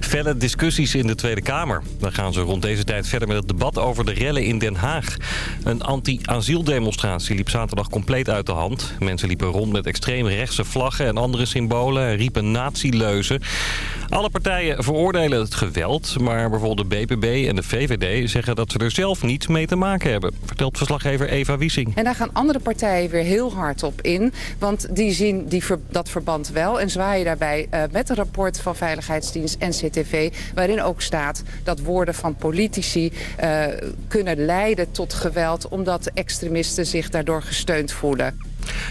Felle discussies in de Tweede Kamer. Dan gaan ze rond deze tijd verder met het debat over de rellen in Den Haag. Een anti-asieldemonstratie liep zaterdag compleet uit de hand. Mensen liepen rond met extreem rechtse vlaggen en andere symbolen en riepen nazi-leuzen. Alle partijen veroordelen het geweld, maar bijvoorbeeld de BPB en de VVD zeggen dat ze er zelf niets mee te maken hebben. Vertelt verslaggever Eva Wiesing. En daar gaan andere partijen weer heel hard op in, want die zien die dat verband wel en zwaaien daarbij uh, met een rapport van Veiligheidsdienst en CTV... waarin ook staat dat woorden van politici uh, kunnen leiden tot geweld... omdat extremisten zich daardoor gesteund voelen.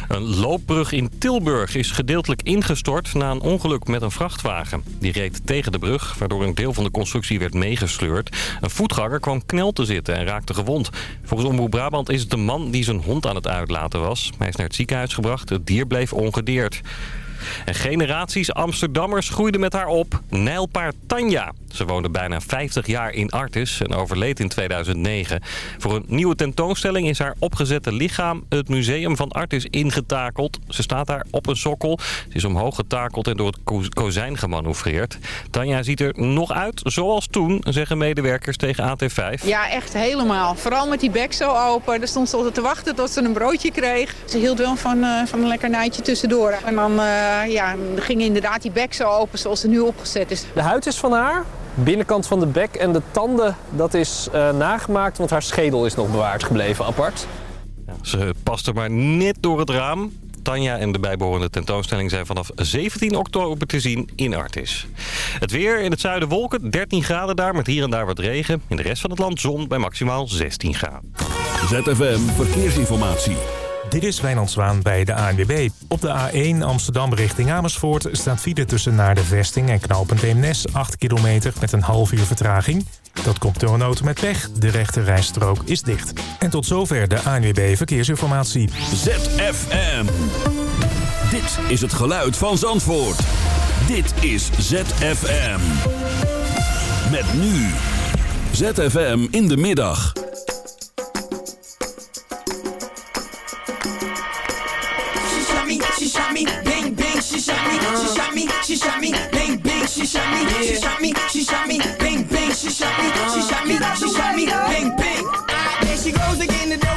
Een loopbrug in Tilburg is gedeeltelijk ingestort na een ongeluk met een vrachtwagen. Die reed tegen de brug, waardoor een deel van de constructie werd meegesleurd. Een voetganger kwam knel te zitten en raakte gewond. Volgens Omroep Brabant is het de man die zijn hond aan het uitlaten was. Hij is naar het ziekenhuis gebracht. Het dier bleef ongedeerd. En generaties Amsterdammers groeiden met haar op. Nijlpaard Tanja. Ze woonde bijna 50 jaar in Artis en overleed in 2009. Voor een nieuwe tentoonstelling is haar opgezette lichaam het museum van Artis ingetakeld. Ze staat daar op een sokkel. Ze is omhoog getakeld en door het kozijn gemanoeuvreerd. Tanja ziet er nog uit zoals toen, zeggen medewerkers tegen AT5. Ja, echt helemaal. Vooral met die bek zo open. Er stond ze te wachten tot ze een broodje kreeg. Ze hield wel van, uh, van een lekkernijtje tussendoor. En dan uh, ja, ging inderdaad die bek zo open zoals ze nu opgezet is. De huid is van haar, binnenkant van de bek en de tanden, dat is uh, nagemaakt, want haar schedel is nog bewaard gebleven apart. Ja, ze past er maar net door het raam. Tanja en de bijbehorende tentoonstelling zijn vanaf 17 oktober te zien in Artis. Het weer in het zuiden wolken, 13 graden daar met hier en daar wat regen. In de rest van het land zon bij maximaal 16 graden. ZFM Verkeersinformatie. Dit is Wijnand Zwaan bij de ANWB. Op de A1 Amsterdam richting Amersfoort staat file tussen naar de vesting en knooppunt Eemnes 8 kilometer met een half uur vertraging. Dat komt door een auto met pech. De rechte rijstrook is dicht. En tot zover de ANWB Verkeersinformatie. ZFM. Dit is het geluid van Zandvoort. Dit is ZFM. Met nu. ZFM in de middag. Shot me, she shot me, she shot me, bang bang, she shot me, she shot me, she shot me, bang bang. There she goes again, the dope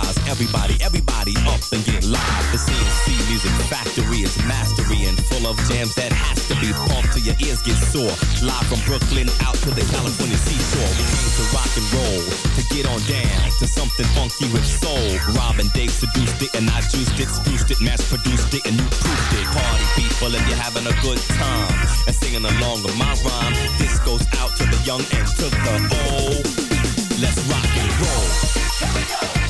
Arise. Everybody, everybody up and get live. The C+C Music Factory is mastery and full of jams that has to be pumped till your ears get sore. Live from Brooklyn out to the California seashore. We came to rock and roll, to get on down to something funky with soul. Robin Dave seduced it and I juiced it, spruced it, mass produced it and you proofed it. Party people and you're having a good time and singing along with my rhyme. This goes out to the young and to the old. Let's rock and roll.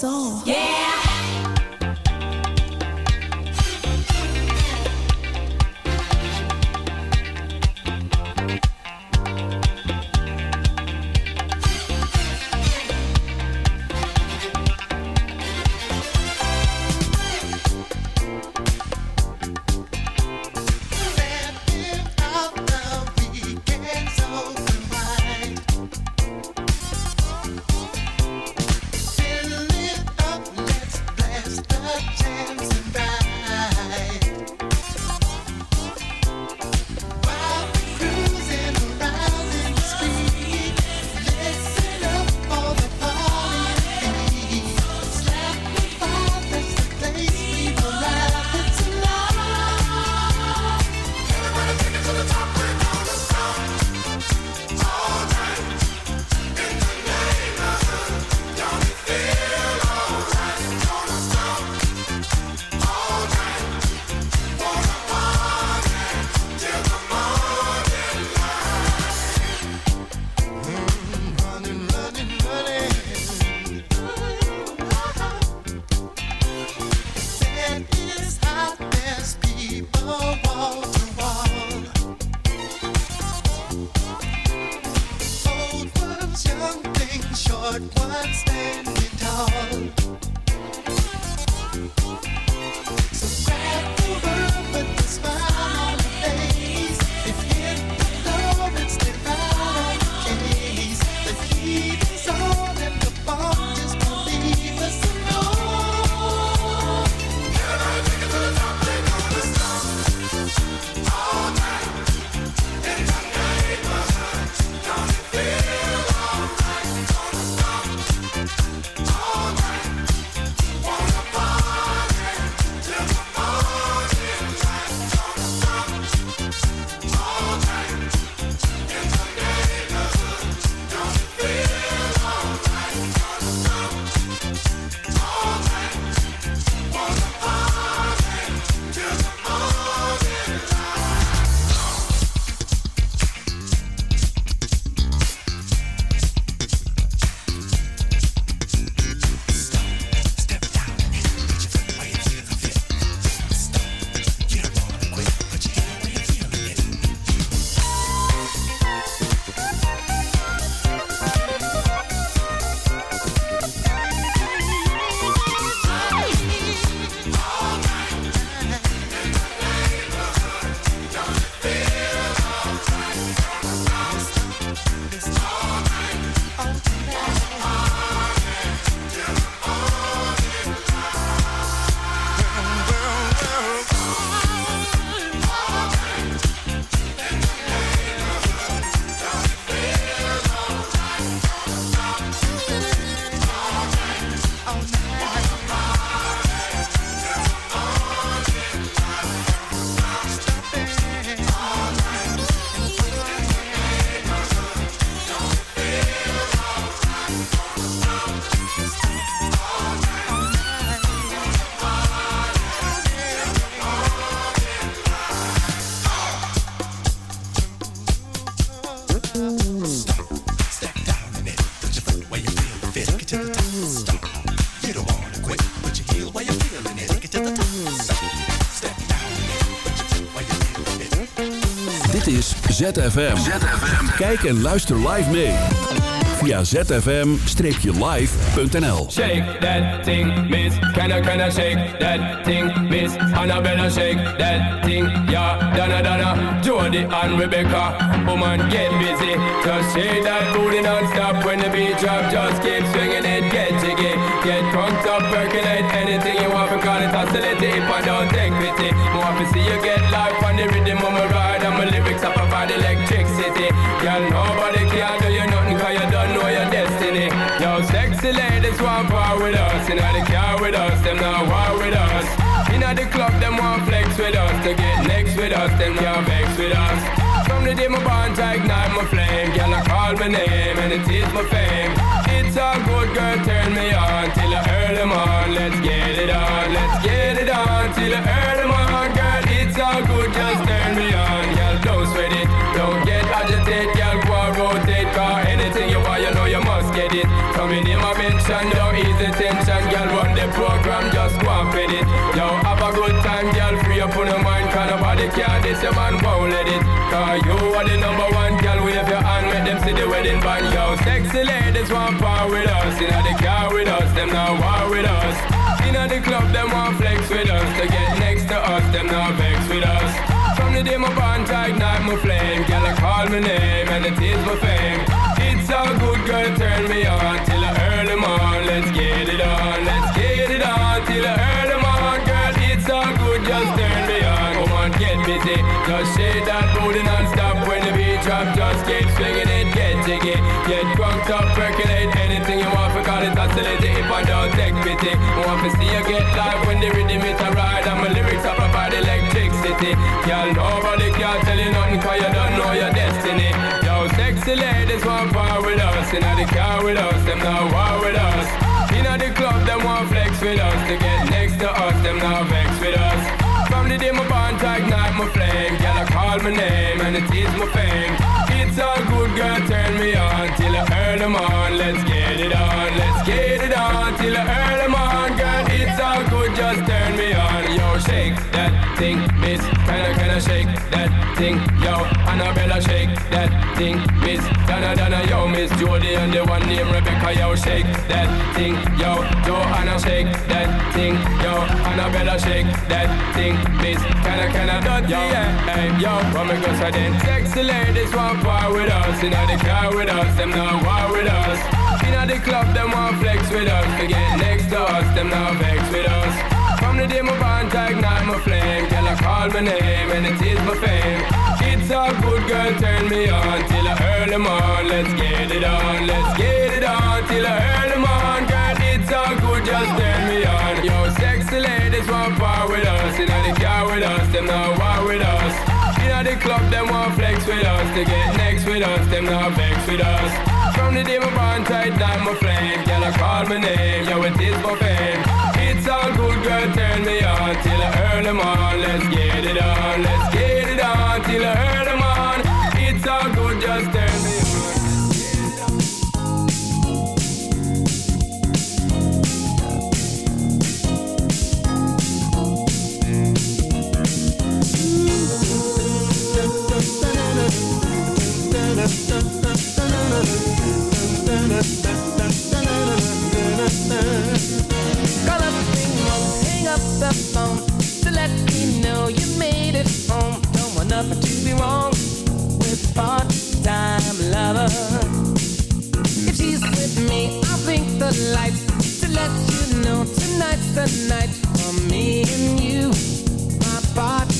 Soul. Yeah. Is ZFM. Kijk en luister live mee. Via zfm-live.nl Shake that thing, miss. Can I, can I shake that thing, miss? Annabella shake that thing, yeah. Donna, Donna, Jody and Rebecca. Woman, get busy. Just shake that booty non-stop when the beat drop. Just keep swinging it, get jiggy. Get drunk up, percolate anything you want. Because it's oscillate if I don't take pity. More to see you get life with us, them can't vex with us. From the day my bond, I ignite my flame. Girl, I call my name and it is my fame. It's all good, girl, turn me on till I earn them on. Let's get it on, let's get it on till I earn them on. Girl, it's all good, just turn me on. Girl, don't sweat it, don't get agitated. Girl, go and rotate, car anything you want, you know you must get it. Coming in my mention, don't ease the tension. Care, this your man won't let it. Cause you are the number one, girl, wave your hand, make them see the wedding band. Yo, sexy ladies want power with us. Know, the car with us, them now war with us. In the club, them want flex with us. To get next to us, them now vex with us. From the day my bond, I ignite my flame. Girl, I call my name and it is my fame. It's all good, girl, turn me on till I earn them on. Let's get it on, let's get it on till I earn them on. Girl, it's all good, just turn Just shake that booty non-stop when the beat drop. Just keep swinging it, get jiggy. Get drunk up, percolate anything you want. For call it oscillate if I don't take pity. Want to see you get live when the rhythm it a ride. And my lyrics up about electricity. Girl, nobody can tell you nothing cause you don't know your destiny. Yo, sexy ladies want power with us. In the car with us, them now war with us. In the club, them want flex with us. To get next to us, them now vex with us. From the day my call my name and it is my fame. It's all good, girl, turn me on till I earn them on. Let's get it on, let's get it on till I earn them on. Girl, it's all good, just turn me on. Yo, shake that thing, miss. Shake that thing. Yo, Annabella, shake that thing, miss. Donna, Donna, yo, miss Jody and the one named Rebecca, yo, shake that thing. Yo, Joanna, shake that thing. Yo, Annabella, shake that thing, miss. Kinda, dirty, yeah. Hey, yo, from go so then. Sexy ladies want power with us. In the car with us, them now war with us. In the club, them want flex with us. Get next to us, them now vex with us. The day my bond, ignite my flame. Girl, I call my name and it is my fame. It's all good, girl, turn me on till I earn them on. Let's get it on, let's get it on till I earn them on. Girl, it's all good, just turn me on. Yo, sexy ladies want power with us. In the car with us, them now war with us. In the club, them want flex with us. To get next with us, them now vex with us. From the day my bond tight my flame Girl, I call my name, yo, it is my fame It's all good, girl, turn me on Till I earn them on, let's get it on Let's get it on, till I earn them on It's all good, just turn to let me know you made it home. Don't want nothing to be wrong with part-time. If she's with me, I'll blink the lights to let you know tonight's the night for me and you, my part-time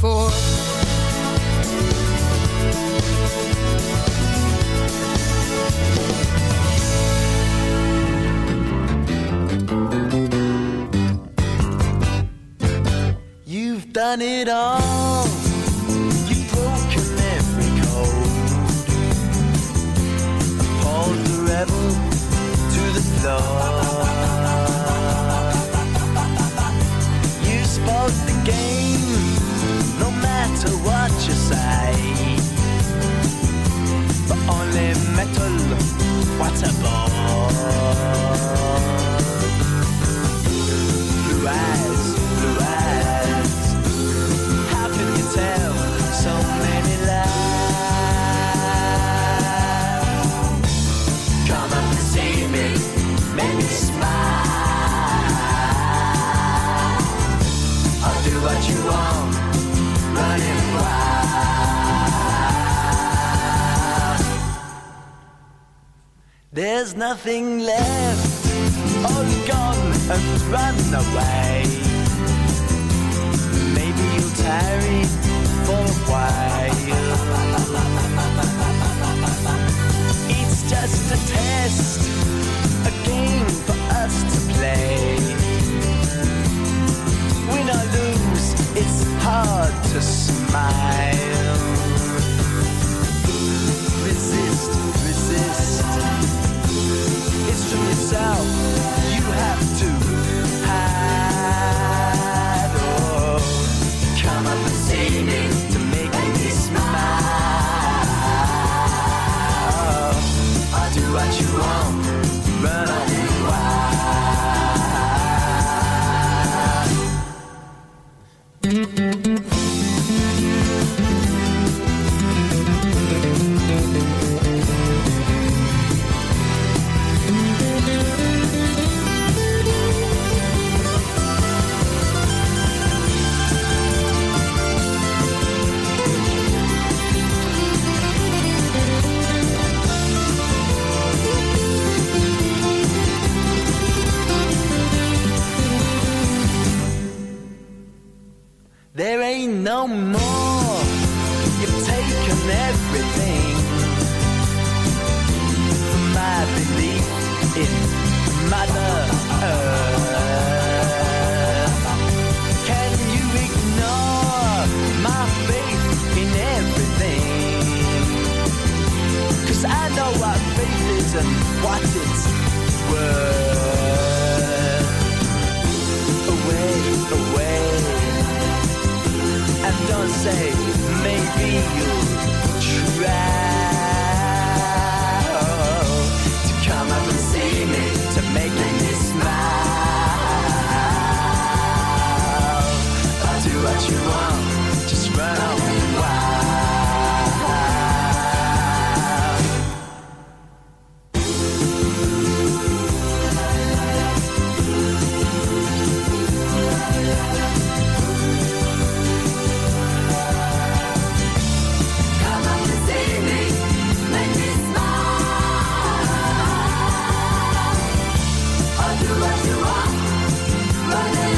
You've done it all. do what you want. Running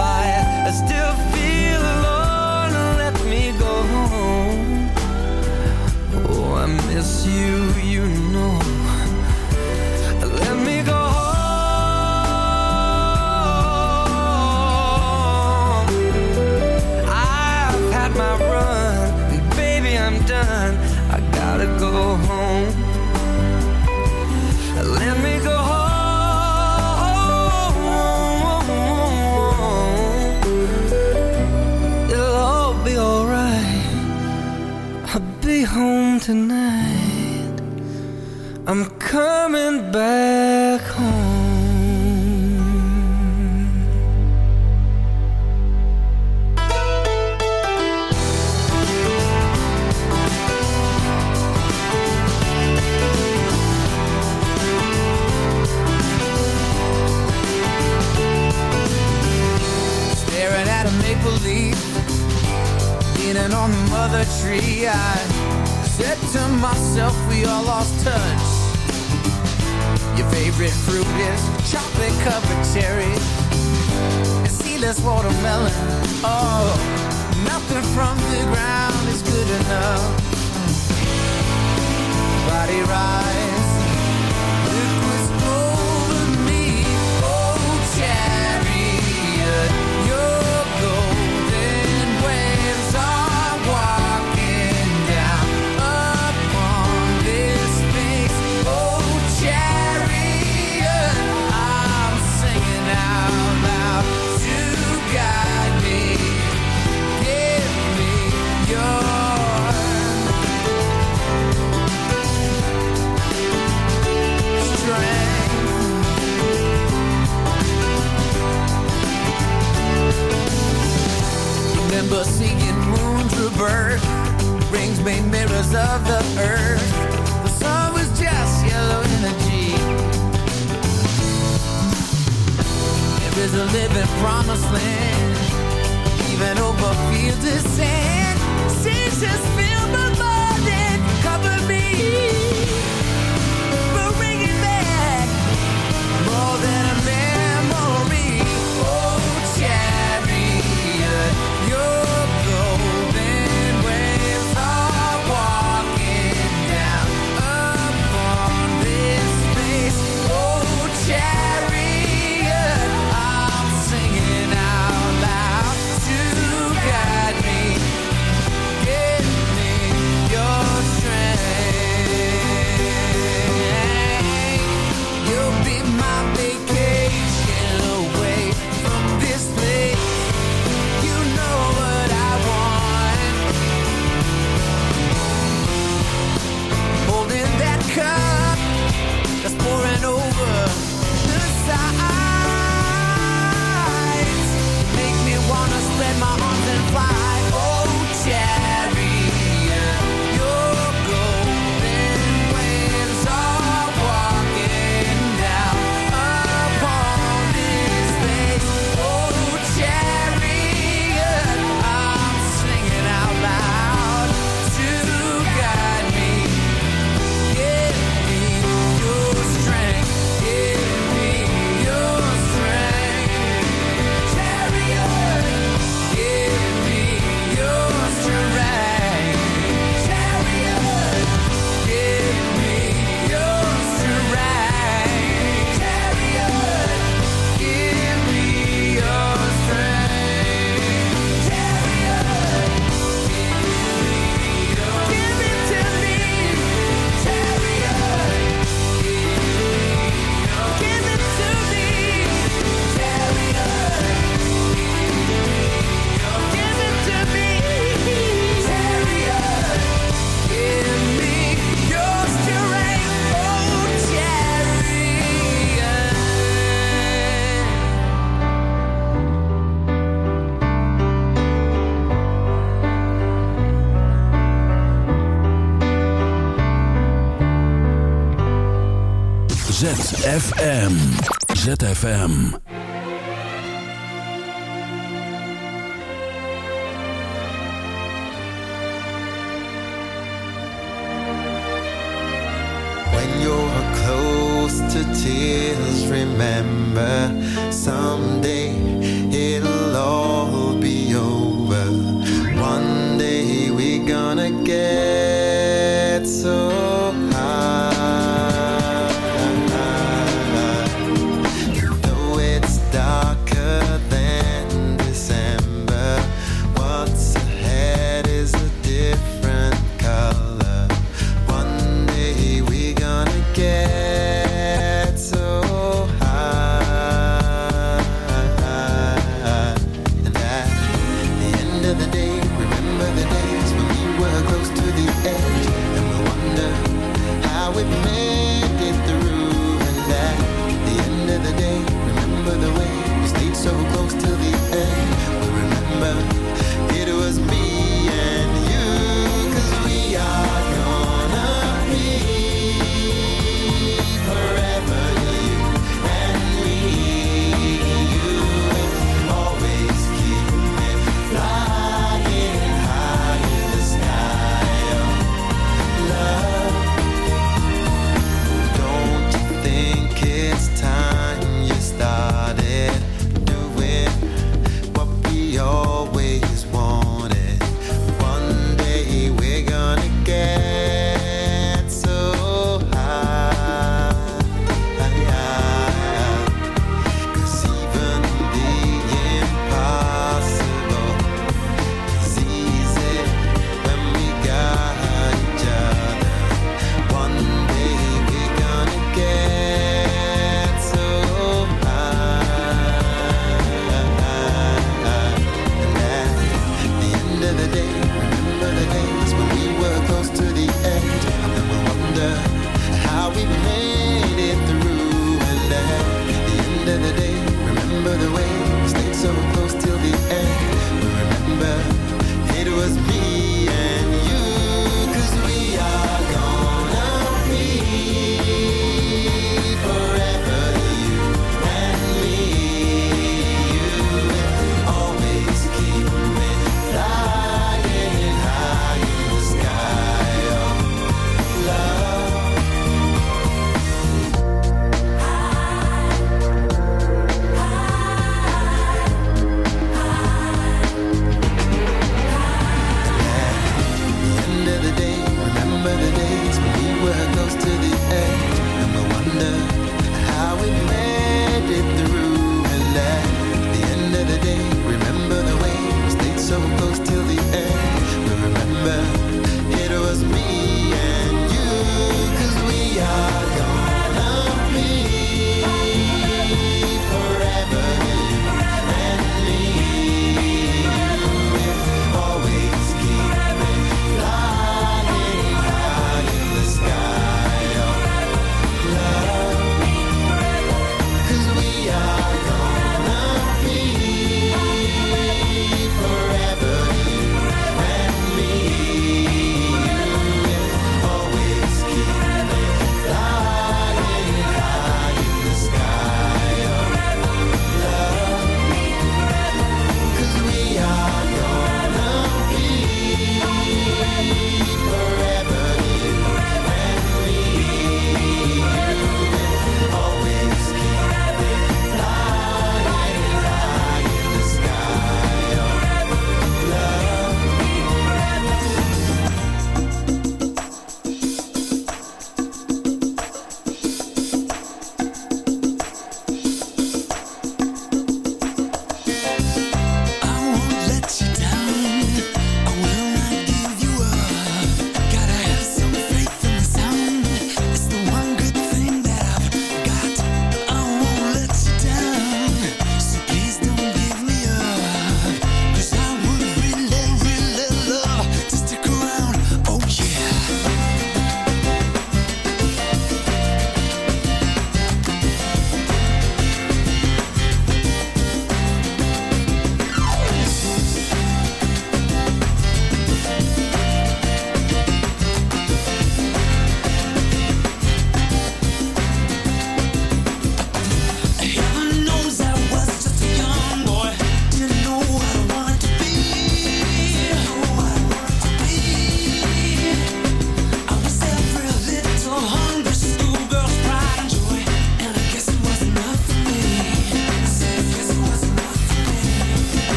miss you, you know. ZFM.